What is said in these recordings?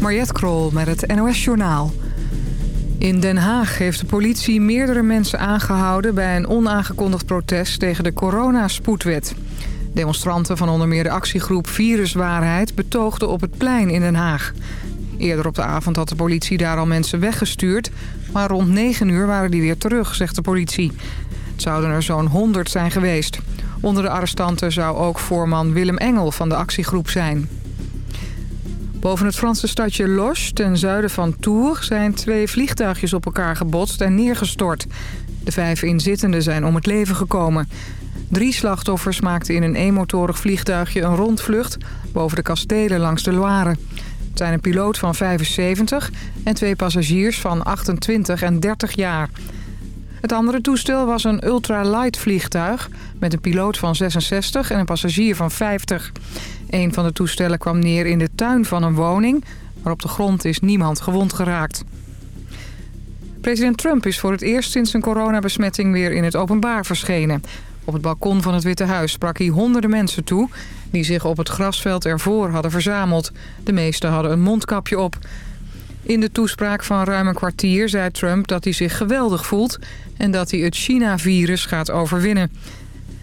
Mariette Krol met het NOS Journaal. In Den Haag heeft de politie meerdere mensen aangehouden... bij een onaangekondigd protest tegen de coronaspoedwet. Demonstranten van onder meer de actiegroep Viruswaarheid... betoogden op het plein in Den Haag. Eerder op de avond had de politie daar al mensen weggestuurd... maar rond 9 uur waren die weer terug, zegt de politie. Het zouden er zo'n 100 zijn geweest. Onder de arrestanten zou ook voorman Willem Engel van de actiegroep zijn. Boven het Franse stadje Loche, ten zuiden van Tours... zijn twee vliegtuigjes op elkaar gebotst en neergestort. De vijf inzittenden zijn om het leven gekomen. Drie slachtoffers maakten in een eenmotorig vliegtuigje een rondvlucht... boven de kastelen langs de Loire. Het zijn een piloot van 75 en twee passagiers van 28 en 30 jaar... Het andere toestel was een ultralight vliegtuig met een piloot van 66 en een passagier van 50. Een van de toestellen kwam neer in de tuin van een woning, maar op de grond is niemand gewond geraakt. President Trump is voor het eerst sinds zijn coronabesmetting weer in het openbaar verschenen. Op het balkon van het Witte Huis sprak hij honderden mensen toe... die zich op het grasveld ervoor hadden verzameld. De meesten hadden een mondkapje op. In de toespraak van ruim een kwartier zei Trump dat hij zich geweldig voelt... en dat hij het China-virus gaat overwinnen.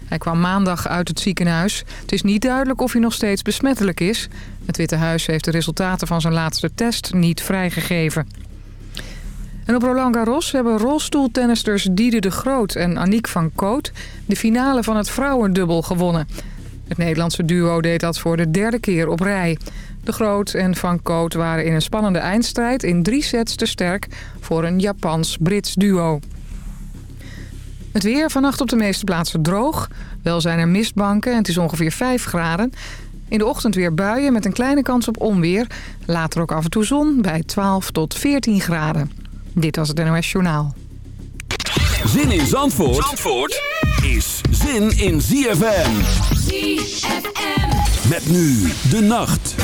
Hij kwam maandag uit het ziekenhuis. Het is niet duidelijk of hij nog steeds besmettelijk is. Het Witte Huis heeft de resultaten van zijn laatste test niet vrijgegeven. En op Roland Garros hebben rolstoeltennisters Diede de Groot en Aniek van Koot... de finale van het vrouwendubbel gewonnen. Het Nederlandse duo deed dat voor de derde keer op rij. De Groot en Van Koot waren in een spannende eindstrijd in drie sets te sterk voor een Japans-Brits duo. Het weer vannacht op de meeste plaatsen droog. Wel zijn er mistbanken en het is ongeveer 5 graden. In de ochtend weer buien met een kleine kans op onweer. Later ook af en toe zon bij 12 tot 14 graden. Dit was het NOS Journaal. Zin in Zandvoort, Zandvoort is zin in ZFM. ZFM. Met nu de nacht.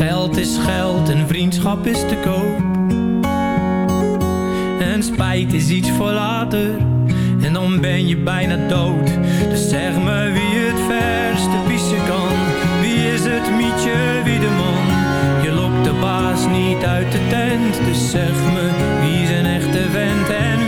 Geld is geld en vriendschap is te koop. En spijt is iets voor later. En dan ben je bijna dood. Dus zeg me wie het verste pisse kan. Wie is het mietje, wie de man? Je lokt de baas niet uit de tent. Dus zeg me wie zijn echte vent en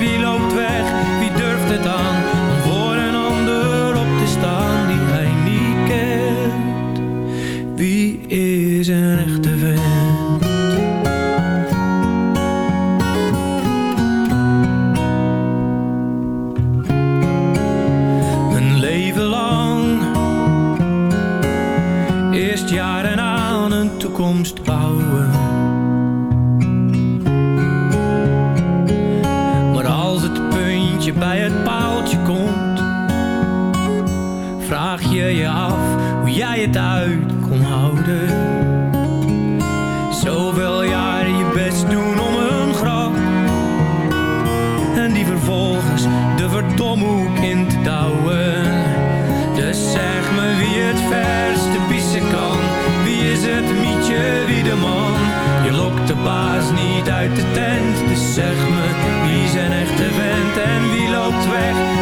uit de tent, dus zeg me wie zijn echte vent en wie loopt weg.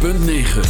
106.9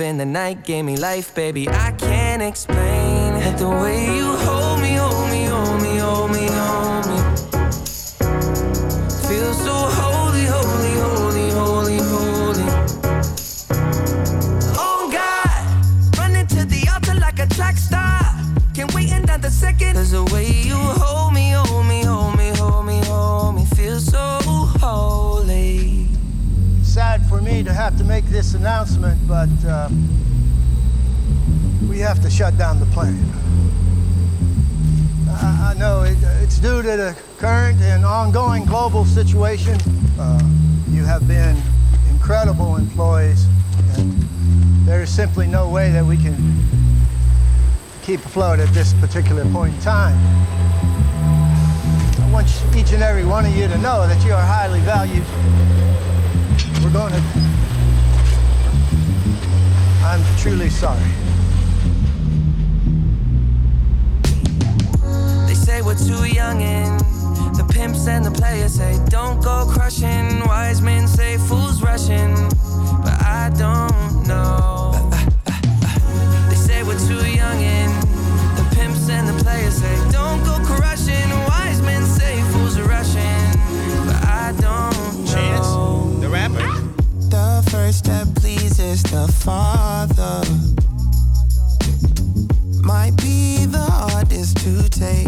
in the night gave me life, baby. I can't explain it. The way you hold shut down the plant. I, know it, it's due to the current and ongoing global situation. Uh, you have been incredible employees, and there is simply no way that we can keep afloat at this particular point in time. I want each and every one of you to know that you are highly valued. We're going to. I'm truly sorry. We're too young and the pimps and the players say don't go crushing. Wise men say fools rushing, but I don't know. They say we're too young and the pimps and the players say don't go crushing. Wise men say fools rushing, but I don't know. Chance, the rapper. The first step pleases the Father. Might be the hardest to take.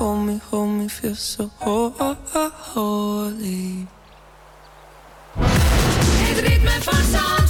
Hold me, hold me, feel so ho- ho- ho- holy. Het ritme van Zandvoort.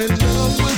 in love with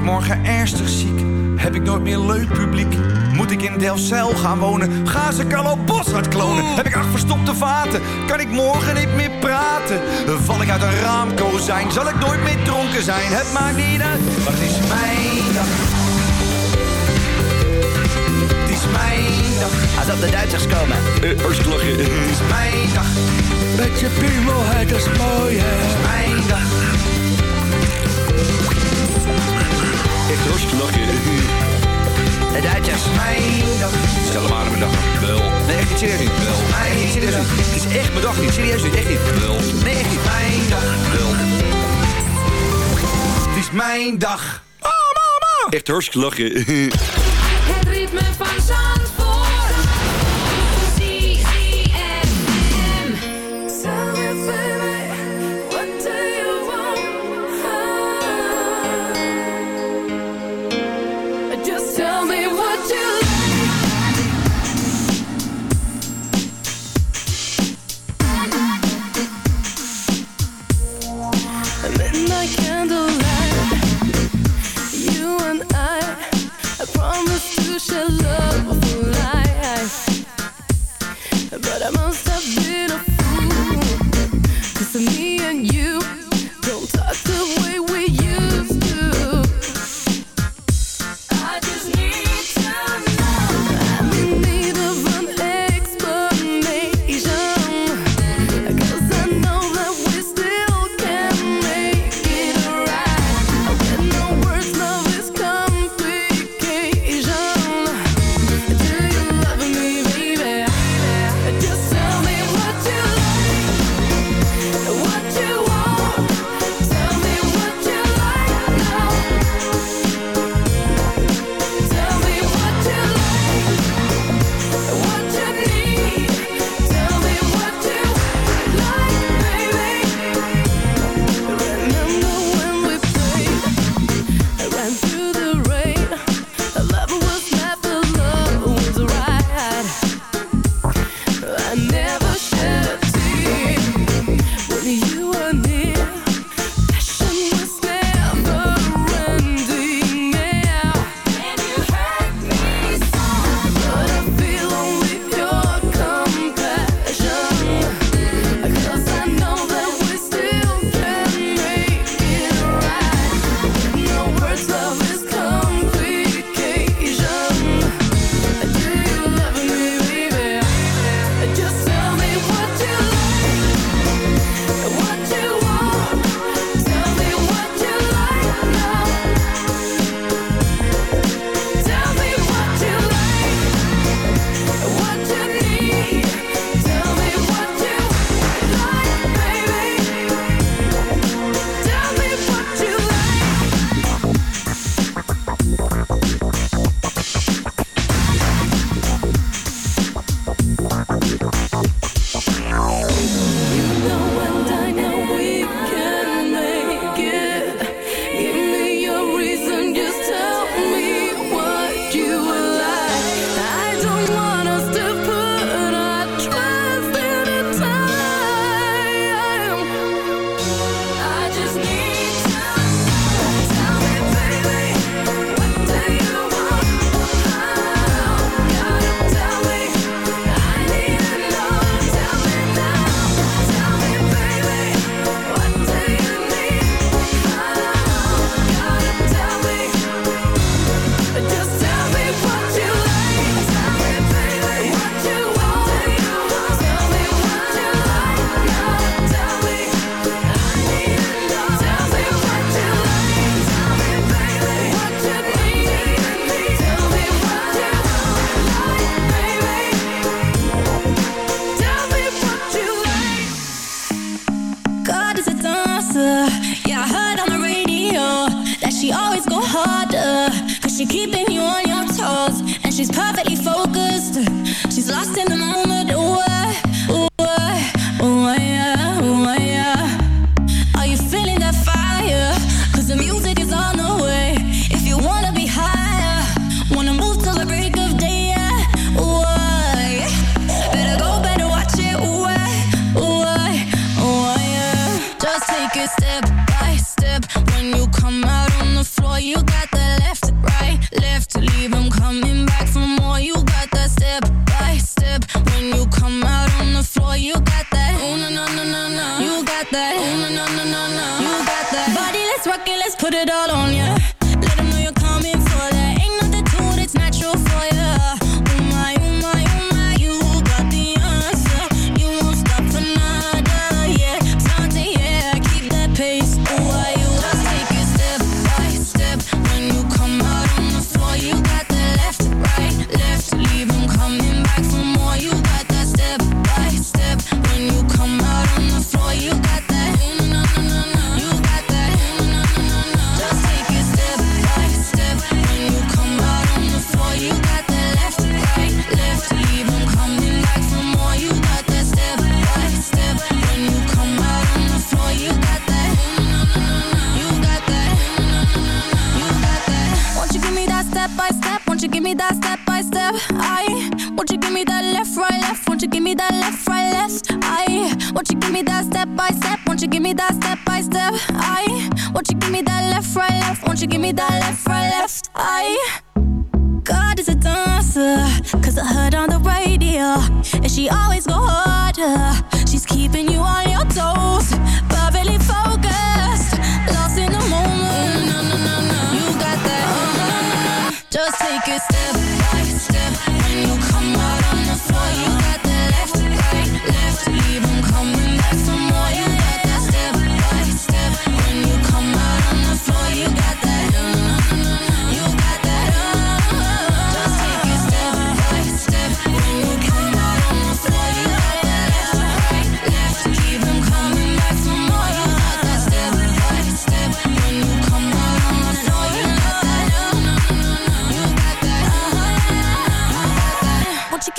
ik morgen ernstig ziek? Heb ik nooit meer leuk publiek? Moet ik in Delfzijl gaan wonen? Ga ze Carlo Boshart klonen? Heb ik acht verstopte vaten? Kan ik morgen niet meer praten? Val ik uit een raamkozijn? Zal ik nooit meer dronken zijn? Het maakt niet uit, maar het is mijn dag. Het is mijn dag. Alsof de Duitsers komen. Eh, eerst. Het is mijn dag. Met je het is mooi. Het is mijn dag. echt hartstikke lachen. Het uit is mijn dag. Stel maar aan mijn dag. Wel. Nee, echt niet serieus niet. Wel. Nee, echt serieus. Het is echt mijn dag niet. Serieus. Echt niet. Wel. Nee, echt niet. Mijn dag. Wel. Het is mijn dag. Oh, mama. Echt hartstikke lachen. Het ritme van zand. take a step.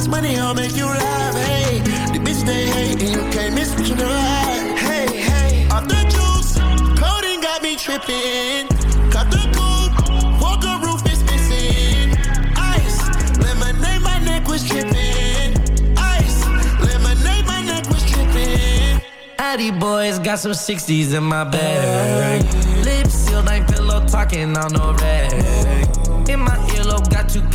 Much money, I'll make you laugh. Hey, the bitch they hate, and you can't miss what you had. Hey, hey, off the juice, codeine got me tripping. Cut the coupe, walker roof is missing. Ice, lemonade, my neck was tripping. Ice, lemonade, my neck was tripping. Addy boys got some 60s in my bag. Lips sealed, ain't pillow talking on no rag.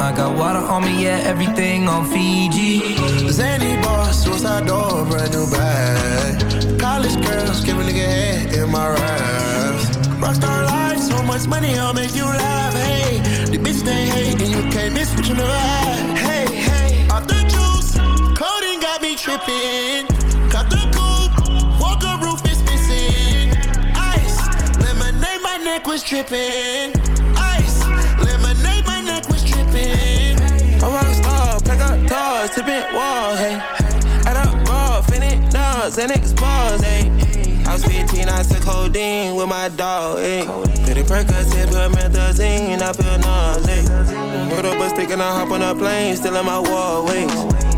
I got water on me, yeah, everything on Fiji. Zany boss, suicide door, brand new bag. College girls, give a nigga head in my raps. Rockstar life, so much money, I'll make you laugh. Hey, the bitch they hate, and you can't miss what you never had. Hey, hey, off the juice, codeine got me tripping. Cut the coupe, walker roof is missing. Ice, lemonade, my neck was tripping. Tipping walls, hey. Add up raw, finish nuts, and expose, hey. I was 15, I took codeine with my dog, hey. Pretty Percocet, put methazine, I feel nauseous. Put up a stick and I hop on a plane, still in my wall, wait.